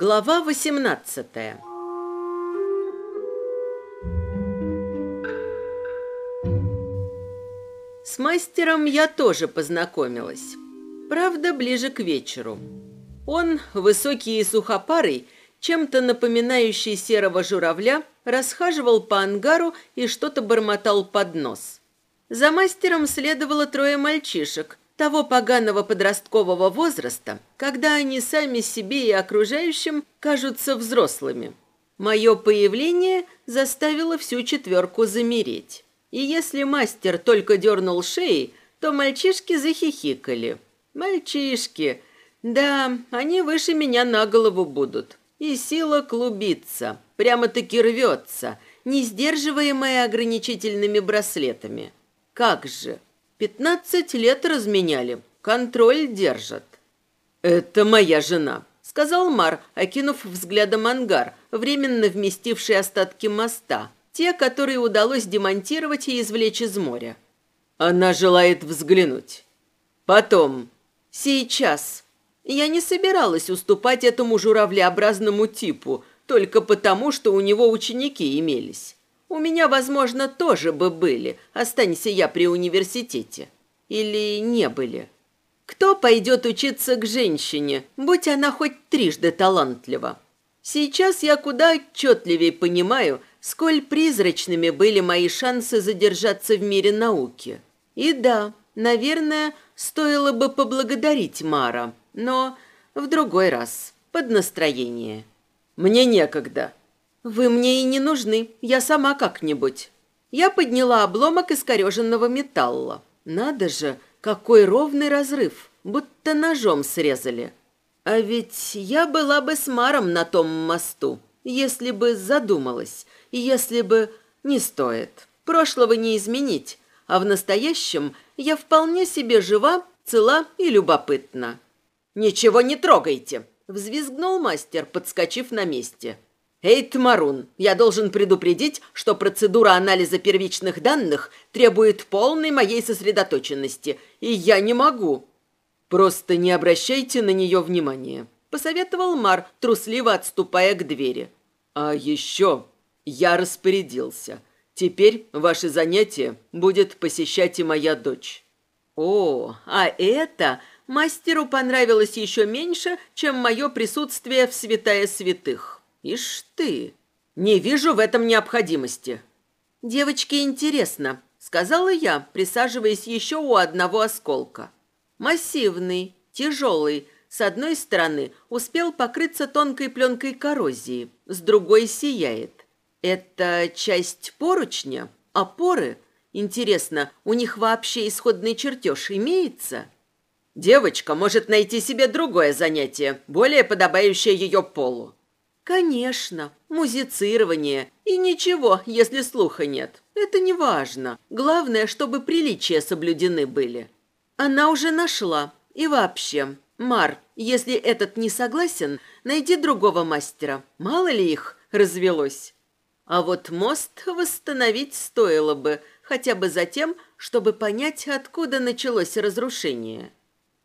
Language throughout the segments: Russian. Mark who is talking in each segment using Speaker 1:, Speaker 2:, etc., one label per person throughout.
Speaker 1: Глава 18 С мастером я тоже познакомилась. Правда, ближе к вечеру. Он, высокий и сухопарый, чем-то напоминающий серого журавля, расхаживал по ангару и что-то бормотал под нос. За мастером следовало трое мальчишек, того поганого подросткового возраста, когда они сами себе и окружающим кажутся взрослыми. Мое появление заставило всю четверку замереть. И если мастер только дернул шеи, то мальчишки захихикали. Мальчишки, да, они выше меня на голову будут. И сила клубится, прямо-таки рвется, не сдерживаемая ограничительными браслетами. Как же! Пятнадцать лет разменяли, контроль держат. «Это моя жена», — сказал Мар, окинув взглядом ангар, временно вместивший остатки моста, те, которые удалось демонтировать и извлечь из моря. «Она желает взглянуть. Потом. Сейчас. Я не собиралась уступать этому журавлеобразному типу, только потому, что у него ученики имелись. У меня, возможно, тоже бы были, останься я при университете. Или не были. Кто пойдет учиться к женщине, будь она хоть трижды талантлива? Сейчас я куда отчетливее понимаю, сколь призрачными были мои шансы задержаться в мире науки. И да, наверное, стоило бы поблагодарить Мара, но в другой раз, под настроение. Мне некогда. «Вы мне и не нужны, я сама как-нибудь». Я подняла обломок искореженного металла. Надо же, какой ровный разрыв, будто ножом срезали. А ведь я была бы с Маром на том мосту, если бы задумалась, если бы не стоит. Прошлого не изменить, а в настоящем я вполне себе жива, цела и любопытна. «Ничего не трогайте!» – взвизгнул мастер, подскочив на месте. «Эй, Тмарун, я должен предупредить, что процедура анализа первичных данных требует полной моей сосредоточенности, и я не могу». «Просто не обращайте на нее внимания», — посоветовал Мар, трусливо отступая к двери. «А еще я распорядился. Теперь ваше занятие будет посещать и моя дочь». «О, а это мастеру понравилось еще меньше, чем мое присутствие в святая святых». «Ишь ты! Не вижу в этом необходимости». «Девочке интересно», — сказала я, присаживаясь еще у одного осколка. Массивный, тяжелый, с одной стороны успел покрыться тонкой пленкой коррозии, с другой сияет. Это часть поручня? Опоры? Интересно, у них вообще исходный чертеж имеется? Девочка может найти себе другое занятие, более подобающее ее полу. Конечно, музицирование. И ничего, если слуха нет. Это не важно. Главное, чтобы приличия соблюдены были. Она уже нашла. И вообще, Мар, если этот не согласен, найди другого мастера. Мало ли их развелось. А вот мост восстановить стоило бы, хотя бы за тем, чтобы понять, откуда началось разрушение.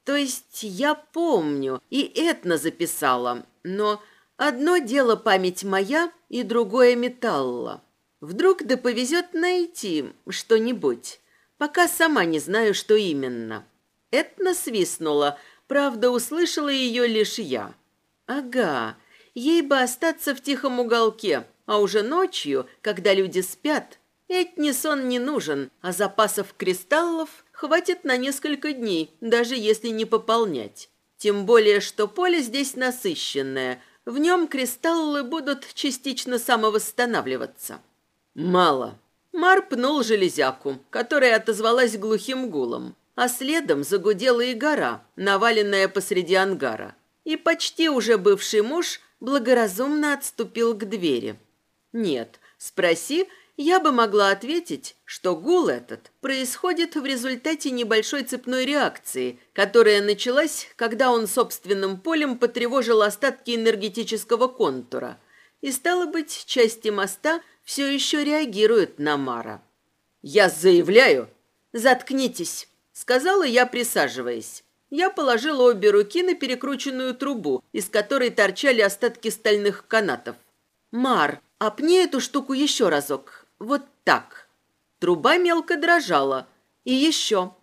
Speaker 1: То есть я помню, и Этна записала, но Одно дело память моя, и другое металла. Вдруг да повезет найти что-нибудь, пока сама не знаю, что именно. Этна свистнула, правда, услышала ее лишь я. Ага, ей бы остаться в тихом уголке, а уже ночью, когда люди спят, Этне сон не нужен, а запасов кристаллов хватит на несколько дней, даже если не пополнять. Тем более, что поле здесь насыщенное – в нем кристаллы будут частично самовосстанавливаться. Мало. Мар пнул железяку, которая отозвалась глухим гулом, а следом загудела и гора, наваленная посреди ангара. И почти уже бывший муж благоразумно отступил к двери. Нет, спроси, я бы могла ответить, что гул этот происходит в результате небольшой цепной реакции, которая началась, когда он собственным полем потревожил остатки энергетического контура. И, стало быть, части моста все еще реагируют на Мара. «Я заявляю!» «Заткнитесь!» — сказала я, присаживаясь. Я положила обе руки на перекрученную трубу, из которой торчали остатки стальных канатов. «Мар, опни эту штуку еще разок. Вот так». Труба мелко дрожала. И еще.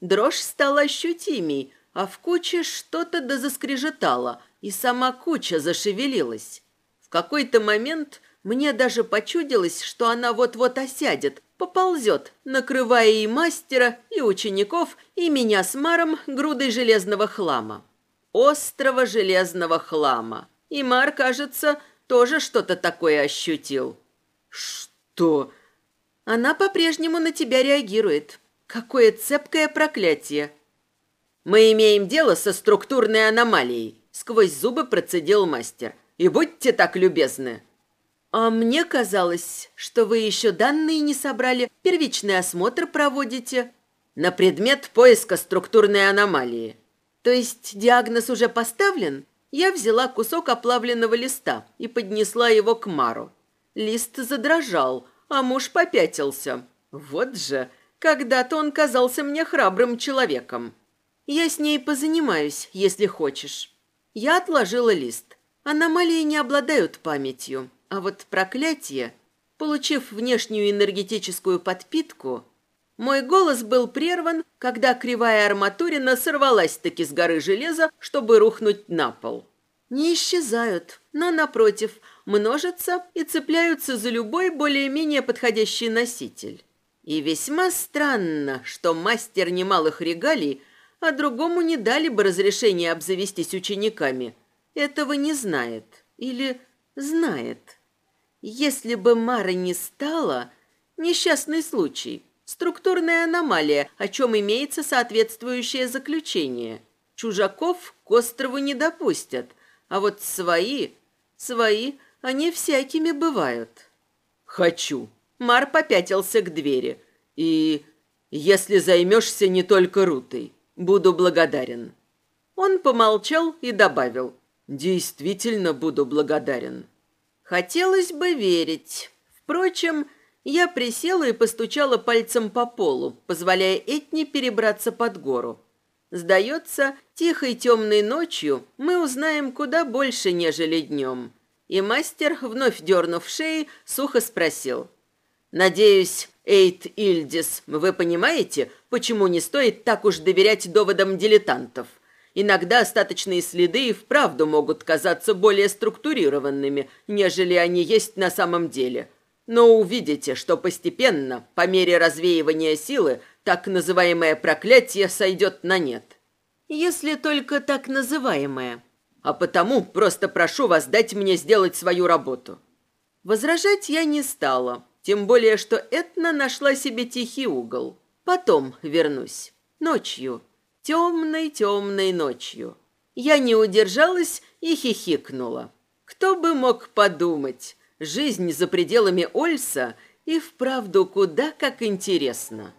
Speaker 1: Дрожь стала ощутимей, а в куче что-то дозаскрежетало, и сама куча зашевелилась. В какой-то момент мне даже почудилось, что она вот-вот осядет, поползет, накрывая и мастера, и учеников, и меня с Маром грудой железного хлама. Острого железного хлама. И Мар, кажется, тоже что-то такое ощутил. Что? Она по-прежнему на тебя реагирует. Какое цепкое проклятие. Мы имеем дело со структурной аномалией, сквозь зубы процедил мастер. И будьте так любезны. «А мне казалось, что вы еще данные не собрали, первичный осмотр проводите». «На предмет поиска структурной аномалии». «То есть диагноз уже поставлен?» Я взяла кусок оплавленного листа и поднесла его к Мару. Лист задрожал, а муж попятился. Вот же, когда-то он казался мне храбрым человеком. Я с ней позанимаюсь, если хочешь. Я отложила лист. Аномалии не обладают памятью. А вот проклятие, получив внешнюю энергетическую подпитку, мой голос был прерван, когда кривая арматурина сорвалась-таки с горы железа, чтобы рухнуть на пол. Не исчезают, но, напротив, множатся и цепляются за любой более-менее подходящий носитель. И весьма странно, что мастер немалых регалий, а другому не дали бы разрешения обзавестись учениками. Этого не знает. Или знает. Если бы Мара не стала, несчастный случай, структурная аномалия, о чем имеется соответствующее заключение. Чужаков к острову не допустят, а вот свои, свои, они всякими бывают. Хочу. Мар попятился к двери. И если займешься не только Рутой, буду благодарен. Он помолчал и добавил. Действительно буду благодарен. Хотелось бы верить. Впрочем, я присела и постучала пальцем по полу, позволяя Этне перебраться под гору. Сдается, тихой темной ночью мы узнаем куда больше, нежели днем. И мастер, вновь дернув шеи, сухо спросил. «Надеюсь, Эйт Ильдис, вы понимаете, почему не стоит так уж доверять доводам дилетантов?» Иногда остаточные следы и вправду могут казаться более структурированными, нежели они есть на самом деле. Но увидите, что постепенно, по мере развеивания силы, так называемое проклятие сойдет на нет. Если только так называемое. А потому просто прошу вас дать мне сделать свою работу. Возражать я не стала, тем более, что Этна нашла себе тихий угол. Потом вернусь. Ночью темной-темной ночью. Я не удержалась и хихикнула. Кто бы мог подумать, жизнь за пределами Ольса и вправду куда как интересно.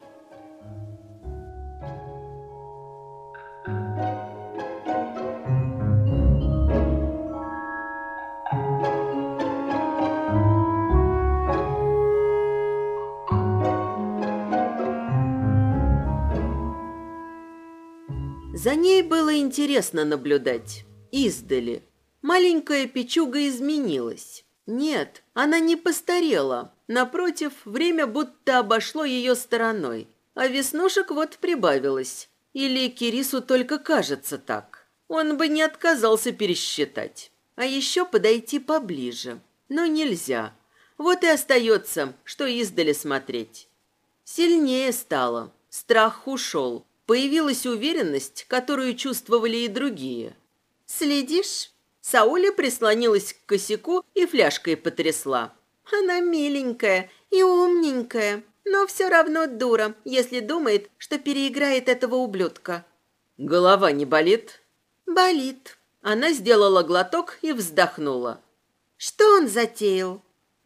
Speaker 1: За ней было интересно наблюдать. Издали. Маленькая печуга изменилась. Нет, она не постарела. Напротив, время будто обошло ее стороной. А веснушек вот прибавилось. Или Кирису только кажется так. Он бы не отказался пересчитать. А еще подойти поближе. Но нельзя. Вот и остается, что издали смотреть. Сильнее стало. Страх ушел. Появилась уверенность, которую чувствовали и другие. «Следишь?» Сауля прислонилась к косяку и фляжкой потрясла. «Она миленькая и умненькая, но все равно дура, если думает, что переиграет этого ублюдка». «Голова не болит?» «Болит». Она сделала глоток и вздохнула. «Что он затеял?»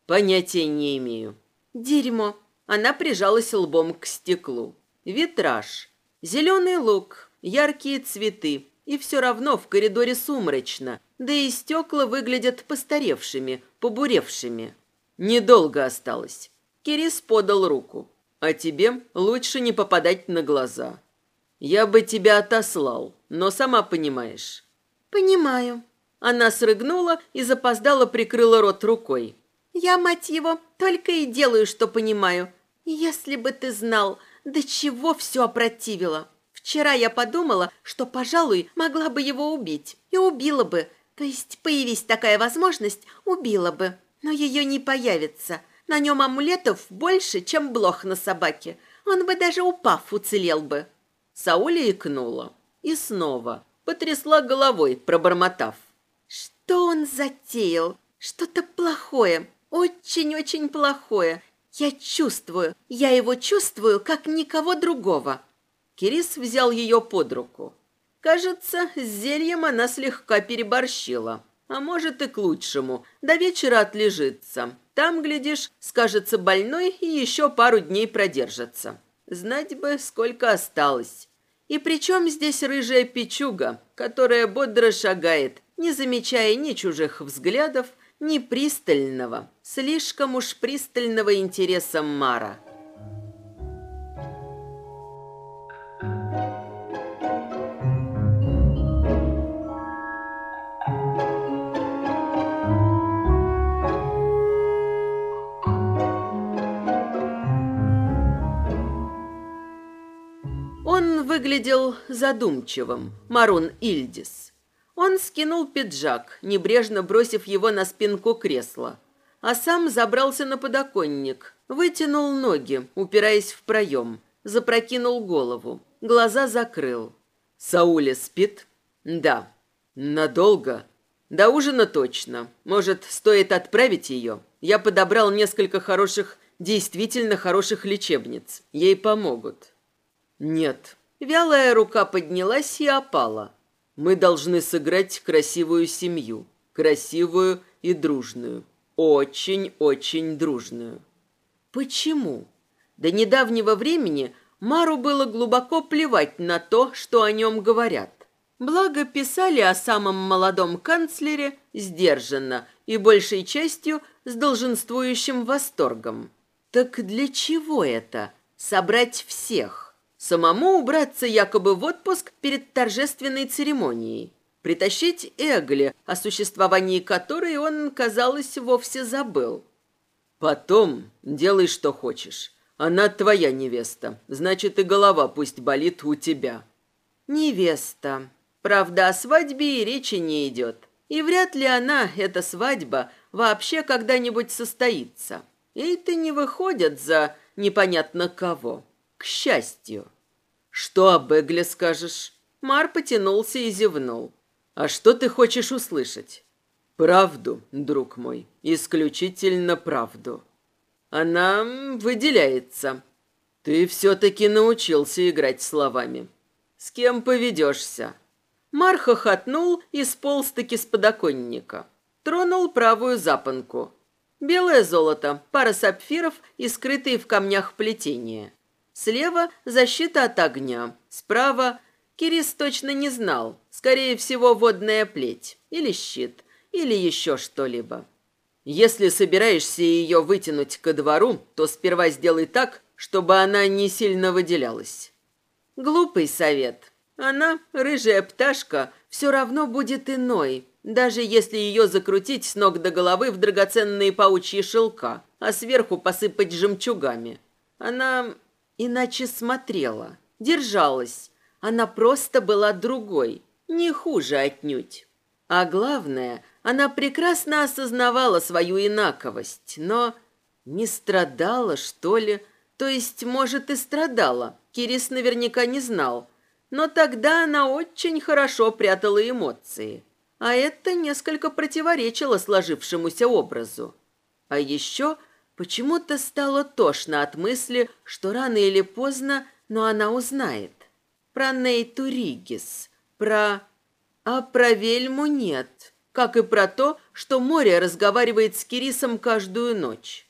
Speaker 1: «Понятия не имею». Дерьмо. Она прижалась лбом к стеклу. Витраж. Зеленый лук, яркие цветы. И все равно в коридоре сумрачно, да и стекла выглядят постаревшими, побуревшими. Недолго осталось. Кирис подал руку. А тебе лучше не попадать на глаза. Я бы тебя отослал, но сама понимаешь.
Speaker 2: Понимаю.
Speaker 1: Она срыгнула и запоздала прикрыла рот рукой.
Speaker 2: Я, мать его, только и делаю, что понимаю. Если бы ты знал, до чего все опротивило. Вчера я подумала, что, пожалуй, могла бы его убить. И убила бы. То есть, появись такая возможность, убила бы. Но ее не появится. На нем амулетов больше, чем блох на собаке. Он бы даже упав уцелел бы.
Speaker 1: Сауля икнула. И снова потрясла головой, пробормотав.
Speaker 2: Что он затеял? Что-то плохое. Очень-очень плохое. Я чувствую. Я его чувствую, как никого другого.
Speaker 1: Кирис взял ее под руку. Кажется, с зельем она слегка переборщила. А может и к лучшему. До вечера отлежится. Там, глядишь, скажется больной и еще пару дней продержится. Знать бы, сколько осталось. И причем здесь рыжая печуга, которая бодро шагает, не замечая ни чужих взглядов, ни пристального, слишком уж пристального интереса Мара. Выглядел задумчивым, Марун Ильдис. Он скинул пиджак, небрежно бросив его на спинку кресла, а сам забрался на подоконник, вытянул ноги, упираясь в проем, запрокинул голову, глаза закрыл. «Сауля спит?» «Да». «Надолго?» «До ужина точно. Может, стоит отправить ее? Я подобрал несколько хороших, действительно хороших лечебниц. Ей помогут». «Нет, Вялая рука поднялась и опала. Мы должны сыграть красивую семью. Красивую и дружную. Очень-очень дружную. Почему? До недавнего времени Мару было глубоко плевать на то, что о нем говорят. Благо писали о самом молодом канцлере сдержанно и большей частью с долженствующим восторгом. Так для чего это? Собрать всех? Самому убраться якобы в отпуск перед торжественной церемонией. Притащить Эгли, о существовании которой он, казалось, вовсе забыл. Потом делай, что хочешь. Она твоя невеста, значит, и голова пусть болит у тебя. Невеста. Правда, о свадьбе и речи не идет. И вряд ли она, эта свадьба, вообще когда-нибудь состоится. И это не выходят за непонятно кого. К счастью. Что об Эгле скажешь? Мар потянулся и зевнул. А что ты хочешь услышать? Правду, друг мой, исключительно правду. Она выделяется. Ты все-таки научился играть словами. С кем поведешься? Мар хохотнул и сполз-таки с подоконника. Тронул правую запонку. Белое золото, пара сапфиров и скрытые в камнях плетения. Слева защита от огня, справа Кирис точно не знал. Скорее всего, водная плеть или щит, или еще что-либо. Если собираешься ее вытянуть ко двору, то сперва сделай так, чтобы она не сильно выделялась. Глупый совет. Она, рыжая пташка, все равно будет иной, даже если ее закрутить с ног до головы в драгоценные паучьи шелка, а сверху посыпать жемчугами. Она иначе смотрела, держалась. Она просто была другой, не хуже отнюдь. А главное, она прекрасно осознавала свою инаковость, но не страдала, что ли? То есть, может, и страдала. Кирис наверняка не знал. Но тогда она очень хорошо прятала эмоции. А это несколько противоречило сложившемуся образу. А еще Почему-то стало тошно от мысли, что рано или поздно, но она узнает. Про Нейту Ригис, про... А про Вельму нет, как и про то, что море разговаривает с Кирисом каждую ночь.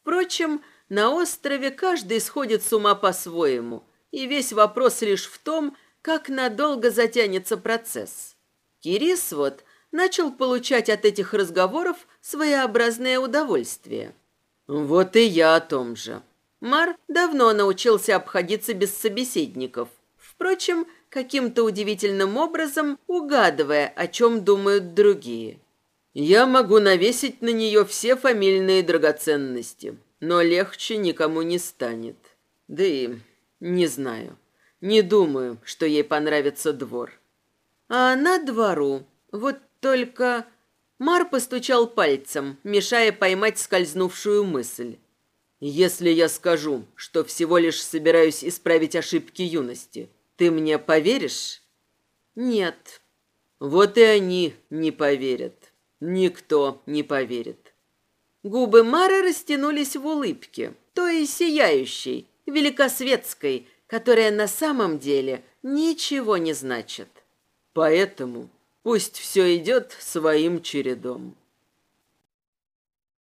Speaker 1: Впрочем, На острове каждый сходит с ума по-своему, и весь вопрос лишь в том, как надолго затянется процесс. Кирис вот начал получать от этих разговоров своеобразное удовольствие. Вот и я о том же. Мар давно научился обходиться без собеседников. Впрочем, каким-то удивительным образом угадывая, о чем думают другие. Я могу навесить на нее все фамильные драгоценности, но легче никому не станет. Да и не знаю. Не думаю, что ей понравится двор. А она двору. Вот только... Мар постучал пальцем, мешая поймать скользнувшую мысль. «Если я скажу, что всего лишь собираюсь исправить ошибки юности, ты мне поверишь?» «Нет». «Вот и они не поверят. Никто не поверит». Губы Мары растянулись в улыбке, той сияющей, великосветской, которая на самом деле ничего не значит. Поэтому пусть все идет своим чередом.